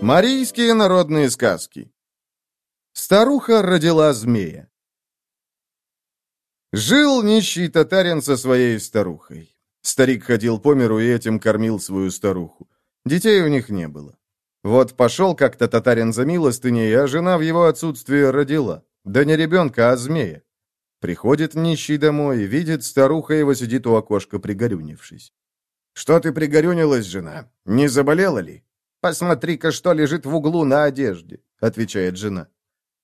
Марийские народные сказки Старуха родила змея. Жил нищий татарин со своей старухой. Старик ходил по миру и этим кормил свою старуху. Детей у них не было. Вот пошел как-то татарин за милостыней, а жена в его отсутствие родила. Да не ребенка, а змея. Приходит нищий домой, видит, старуха его сидит у окошка, пригорюнившись. «Что ты пригорюнилась, жена? Не заболела ли?» «Посмотри-ка, что лежит в углу на одежде», — отвечает жена.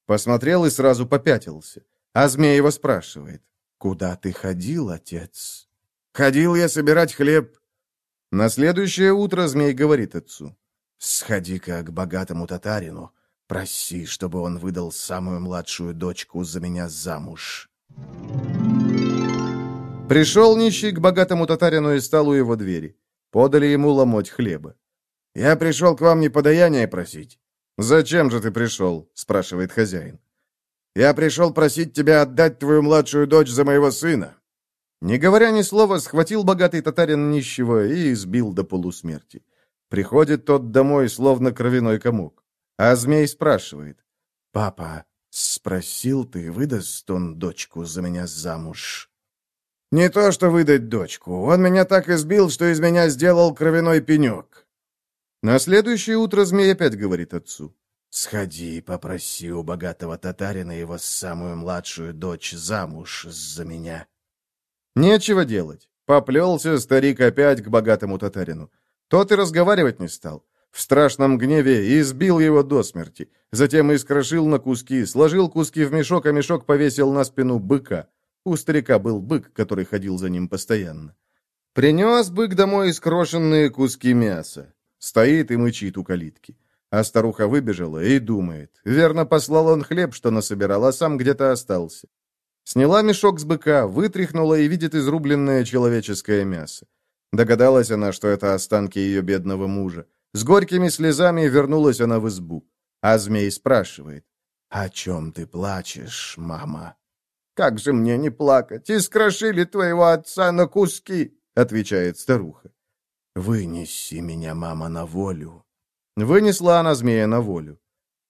Посмотрел и сразу попятился. А змея его спрашивает. «Куда ты ходил, отец?» «Ходил я собирать хлеб». На следующее утро змей говорит отцу. «Сходи-ка к богатому татарину, проси, чтобы он выдал самую младшую дочку за меня замуж». Пришел нищий к богатому татарину и стал у его двери. Подали ему ломоть хлеба. «Я пришел к вам не подаяние просить». «Зачем же ты пришел?» — спрашивает хозяин. «Я пришел просить тебя отдать твою младшую дочь за моего сына». Не говоря ни слова, схватил богатый татарин нищего и избил до полусмерти. Приходит тот домой, словно кровяной комок. А змей спрашивает. «Папа, спросил ты, выдаст он дочку за меня замуж?» «Не то, что выдать дочку. Он меня так избил, что из меня сделал кровяной пенек». На следующее утро змей опять говорит отцу. «Сходи, попроси у богатого татарина его самую младшую дочь замуж за меня». Нечего делать. Поплелся старик опять к богатому татарину. Тот и разговаривать не стал. В страшном гневе избил его до смерти. Затем искрошил на куски, сложил куски в мешок, а мешок повесил на спину быка. У старика был бык, который ходил за ним постоянно. Принес бык домой искрошенные куски мяса. Стоит и мычит у калитки. А старуха выбежала и думает. Верно, послал он хлеб, что насобирал, а сам где-то остался. Сняла мешок с быка, вытряхнула и видит изрубленное человеческое мясо. Догадалась она, что это останки ее бедного мужа. С горькими слезами вернулась она в избу. А змей спрашивает. «О чем ты плачешь, мама?» «Как же мне не плакать? Искрошили твоего отца на куски!» — отвечает старуха. «Вынеси меня, мама, на волю». Вынесла она змея на волю.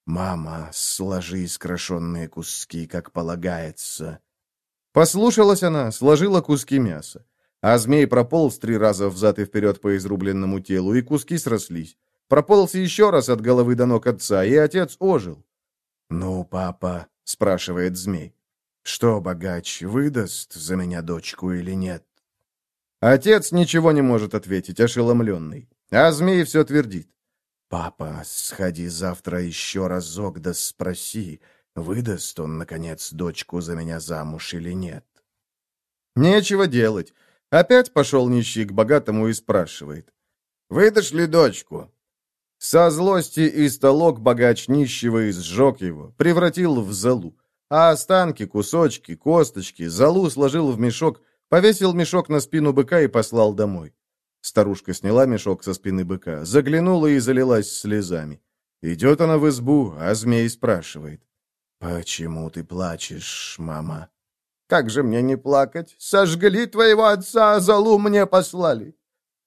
«Мама, сложи искрошенные куски, как полагается». Послушалась она, сложила куски мяса. А змей прополз три раза взад и вперед по изрубленному телу, и куски срослись. Прополз еще раз от головы до ног отца, и отец ожил. «Ну, папа», — спрашивает змей, — «что богач выдаст за меня дочку или нет?» Отец ничего не может ответить, ошеломленный. А змей все твердит. «Папа, сходи завтра еще разок да спроси, выдаст он, наконец, дочку за меня замуж или нет». Нечего делать. Опять пошел нищий к богатому и спрашивает. «Выдашь ли дочку?» Со злости и столок богач нищего и сжег его, превратил в золу. А останки, кусочки, косточки, золу сложил в мешок, Повесил мешок на спину быка и послал домой. Старушка сняла мешок со спины быка, заглянула и залилась слезами. Идет она в избу, а змей спрашивает. «Почему ты плачешь, мама?» «Как же мне не плакать? Сожгли твоего отца, а залу мне послали!»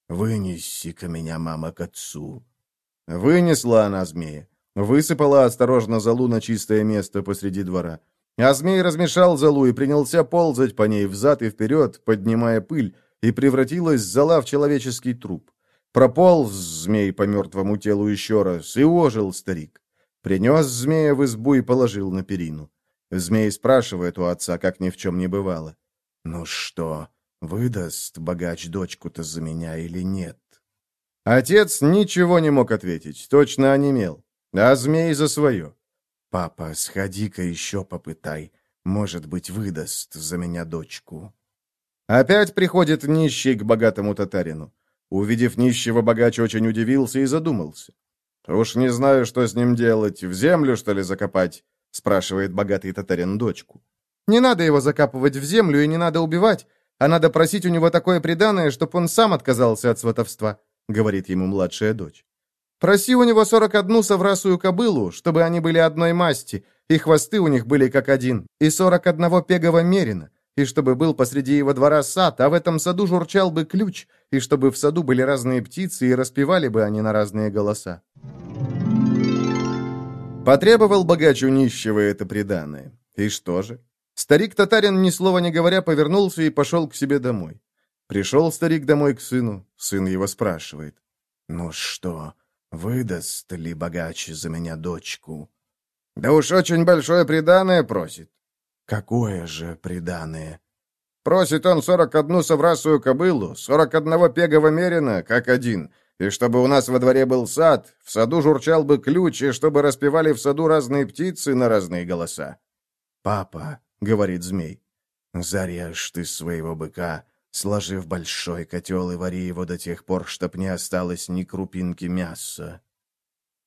«Вынеси-ка меня, мама, к отцу!» Вынесла она змея. Высыпала осторожно залу на чистое место посреди двора. А змей размешал золу и принялся ползать по ней взад и вперед, поднимая пыль, и превратилась зола в человеческий труп. Прополз змей по мертвому телу еще раз, и ожил старик. Принес змея в избу и положил на перину. Змей спрашивает у отца, как ни в чем не бывало. «Ну что, выдаст богач дочку-то за меня или нет?» Отец ничего не мог ответить, точно онемел, а змей за свое. «Папа, сходи-ка еще попытай. Может быть, выдаст за меня дочку». Опять приходит нищий к богатому татарину. Увидев нищего, богач очень удивился и задумался. «Уж не знаю, что с ним делать. В землю, что ли, закопать?» — спрашивает богатый татарин дочку. «Не надо его закапывать в землю и не надо убивать, а надо просить у него такое преданное, чтоб он сам отказался от сватовства», — говорит ему младшая дочь. Проси у него сорок одну соврасую кобылу, чтобы они были одной масти, и хвосты у них были как один, и сорок одного пегого мерина, и чтобы был посреди его двора сад, а в этом саду журчал бы ключ, и чтобы в саду были разные птицы, и распевали бы они на разные голоса. Потребовал богач у нищего это преданное. И что же? Старик-татарин, ни слова не говоря, повернулся и пошел к себе домой. Пришел старик домой к сыну. Сын его спрашивает. «Ну что, выдаст ли богач за меня дочку?» «Да уж очень большое преданное просит». «Какое же преданное?» «Просит он сорок одну соврасую кобылу, сорок одного пегого мерина, как один, и чтобы у нас во дворе был сад, в саду журчал бы ключ, и чтобы распевали в саду разные птицы на разные голоса». «Папа», — говорит змей, — «зарежь ты своего быка, сложи в большой котел и вари его до тех пор, чтоб не осталось ни крупинки мяса».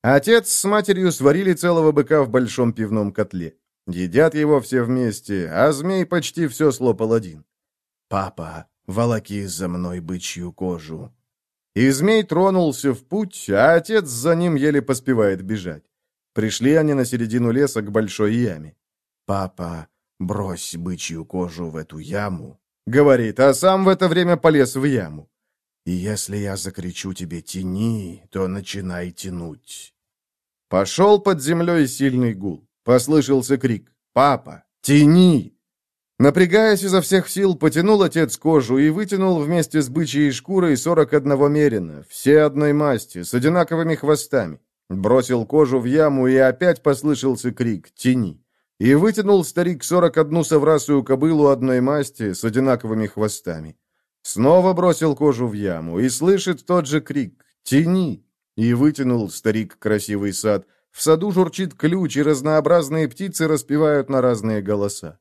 Отец с матерью сварили целого быка в большом пивном котле. Едят его все вместе, а змей почти все слопал один. «Папа, волоки за мной бычью кожу». И змей тронулся в путь, а отец за ним еле поспевает бежать. Пришли они на середину леса к большой яме. «Папа, брось бычью кожу в эту яму», — говорит, а сам в это время полез в яму. «И если я закричу тебе «тяни», то начинай тянуть». Пошел под землей сильный гул. Послышался крик «Папа, тяни!» Напрягаясь изо всех сил, потянул отец кожу и вытянул вместе с бычьей шкурой сорок одного мерина, все одной масти, с одинаковыми хвостами. Бросил кожу в яму, и опять послышался крик «Тяни!» И вытянул старик сорок одну соврасую кобылу одной масти с одинаковыми хвостами. Снова бросил кожу в яму, и слышит тот же крик «Тяни!» И вытянул старик красивый сад. В саду журчит ключ, и разнообразные птицы распевают на разные голоса.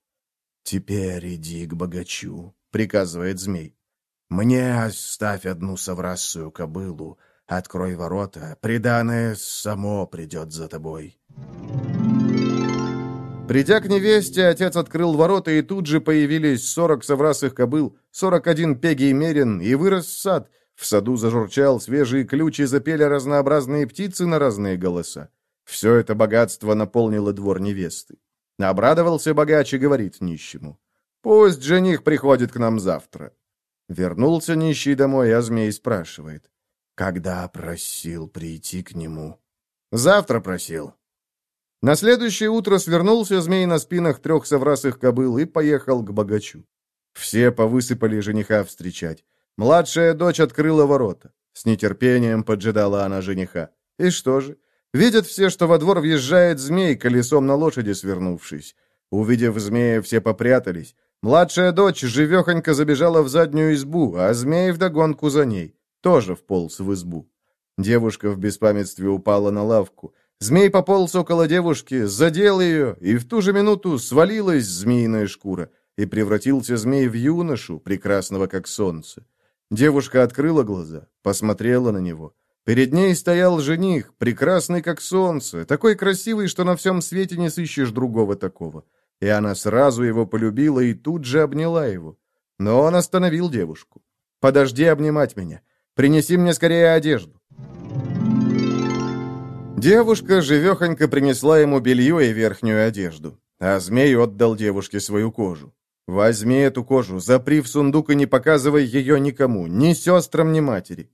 «Теперь иди к богачу», — приказывает змей. «Мне оставь одну соврасую кобылу, открой ворота, приданное само придет за тобой». Придя к невесте, отец открыл ворота, и тут же появились сорок соврасых кобыл, сорок один пегий мерин, и вырос сад. В саду зажурчал свежий ключ, и запели разнообразные птицы на разные голоса. Все это богатство наполнило двор невесты. Обрадовался богач и говорит нищему. «Пусть жених приходит к нам завтра». Вернулся нищий домой, а змей спрашивает. «Когда просил прийти к нему?» «Завтра просил». На следующее утро свернулся змей на спинах трех соврасых кобыл и поехал к богачу. Все повысыпали жениха встречать. Младшая дочь открыла ворота. С нетерпением поджидала она жениха. И что же? Видят все, что во двор въезжает змей, колесом на лошади свернувшись. Увидев змея, все попрятались. Младшая дочь живехонько забежала в заднюю избу, а змей вдогонку за ней. Тоже вполз в избу. Девушка в беспамятстве упала на лавку. Змей пополз около девушки, задел ее, и в ту же минуту свалилась змеиная шкура, и превратился змей в юношу, прекрасного как солнце. Девушка открыла глаза, посмотрела на него. Перед ней стоял жених, прекрасный как солнце, такой красивый, что на всем свете не сыщешь другого такого. И она сразу его полюбила и тут же обняла его. Но он остановил девушку. «Подожди обнимать меня. Принеси мне скорее одежду». Девушка живехонько принесла ему белье и верхнюю одежду, а змей отдал девушке свою кожу. «Возьми эту кожу, запри в сундук и не показывай ее никому, ни сестрам, ни матери.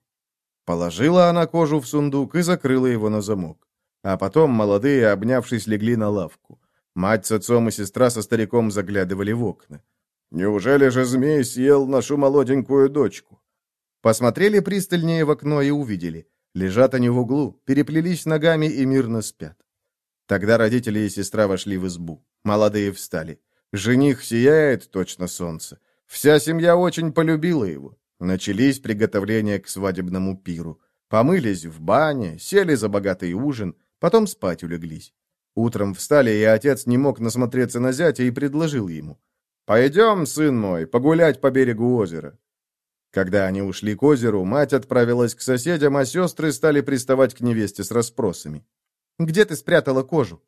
Положила она кожу в сундук и закрыла его на замок. А потом молодые, обнявшись, легли на лавку. Мать с отцом и сестра со стариком заглядывали в окна. «Неужели же змей съел нашу молоденькую дочку?» Посмотрели пристальнее в окно и увидели. Лежат они в углу, переплелись ногами и мирно спят. Тогда родители и сестра вошли в избу. Молодые встали. Жених сияет, точно солнце. Вся семья очень полюбила его. Начались приготовления к свадебному пиру. Помылись в бане, сели за богатый ужин, потом спать улеглись. Утром встали, и отец не мог насмотреться на зятя и предложил ему. «Пойдем, сын мой, погулять по берегу озера». Когда они ушли к озеру, мать отправилась к соседям, а сестры стали приставать к невесте с расспросами. «Где ты спрятала кожу?»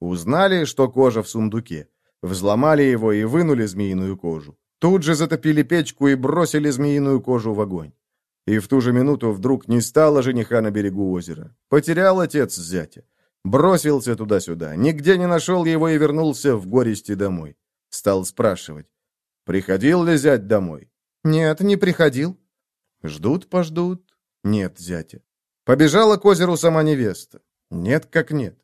Узнали, что кожа в сундуке. Взломали его и вынули змеиную кожу. Тут же затопили печку и бросили змеиную кожу в огонь. И в ту же минуту вдруг не стало жениха на берегу озера. Потерял отец зятя. Бросился туда-сюда, нигде не нашел его и вернулся в горести домой. Стал спрашивать, приходил ли зять домой? Нет, не приходил. Ждут-пождут. Нет зятя. Побежала к озеру сама невеста. Нет как нет.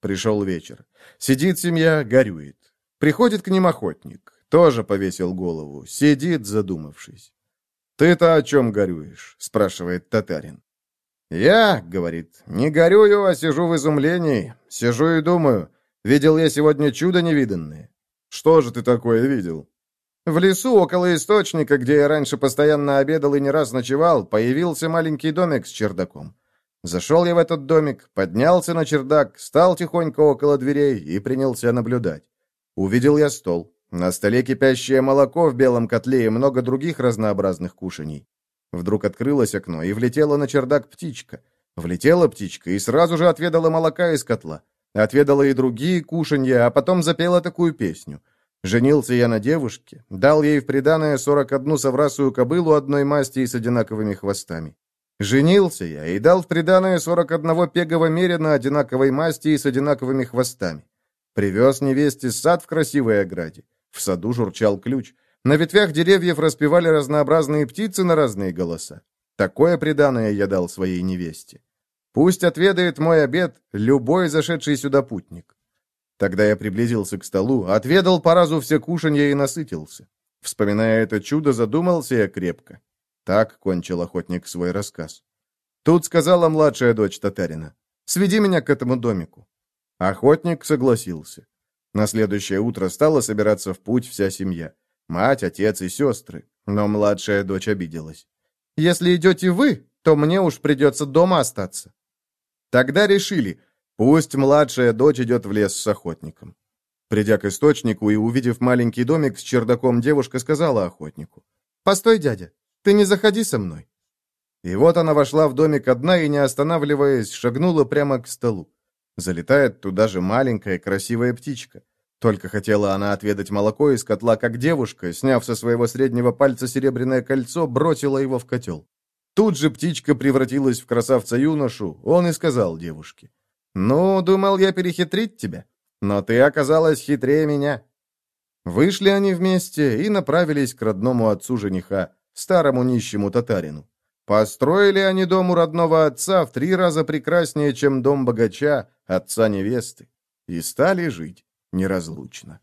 Пришел вечер. Сидит семья, горюет. Приходит к ним охотник. Тоже повесил голову. Сидит, задумавшись. «Ты-то о чем горюешь?» — спрашивает татарин. «Я, — говорит, — не горюю, а сижу в изумлении. Сижу и думаю, видел я сегодня чудо невиданное. Что же ты такое видел?» В лесу, около источника, где я раньше постоянно обедал и не раз ночевал, появился маленький домик с чердаком. Зашел я в этот домик, поднялся на чердак, стал тихонько около дверей и принялся наблюдать. Увидел я стол. На столе кипящее молоко в белом котле и много других разнообразных кушаний. Вдруг открылось окно, и влетела на чердак птичка. Влетела птичка и сразу же отведала молока из котла. Отведала и другие кушанья, а потом запела такую песню. Женился я на девушке, дал ей в приданое сорок одну соврасую кобылу одной масти и с одинаковыми хвостами. Женился я и дал в приданое сорок одного пегого мерина одинаковой масти и с одинаковыми хвостами. Привез невесте сад в красивой ограде. В саду журчал ключ. На ветвях деревьев распевали разнообразные птицы на разные голоса. Такое преданное я дал своей невесте. Пусть отведает мой обед любой зашедший сюда путник. Тогда я приблизился к столу, отведал по разу все кушанья и насытился. Вспоминая это чудо, задумался я крепко. Так кончил охотник свой рассказ. Тут сказала младшая дочь татарина, «Сведи меня к этому домику». Охотник согласился. На следующее утро стала собираться в путь вся семья. Мать, отец и сестры. Но младшая дочь обиделась. «Если идете вы, то мне уж придется дома остаться». Тогда решили, Пусть младшая дочь идет в лес с охотником. Придя к источнику и увидев маленький домик с чердаком, девушка сказала охотнику. «Постой, дядя, ты не заходи со мной». И вот она вошла в домик одна и, не останавливаясь, шагнула прямо к столу. Залетает туда же маленькая красивая птичка. Только хотела она отведать молоко из котла, как девушка, сняв со своего среднего пальца серебряное кольцо, бросила его в котел. Тут же птичка превратилась в красавца-юношу, он и сказал девушке. «Ну, думал я перехитрить тебя, но ты оказалась хитрее меня». Вышли они вместе и направились к родному отцу жениха, старому нищему татарину. Построили они дом у родного отца в три раза прекраснее, чем дом богача, отца невесты, и стали жить неразлучно.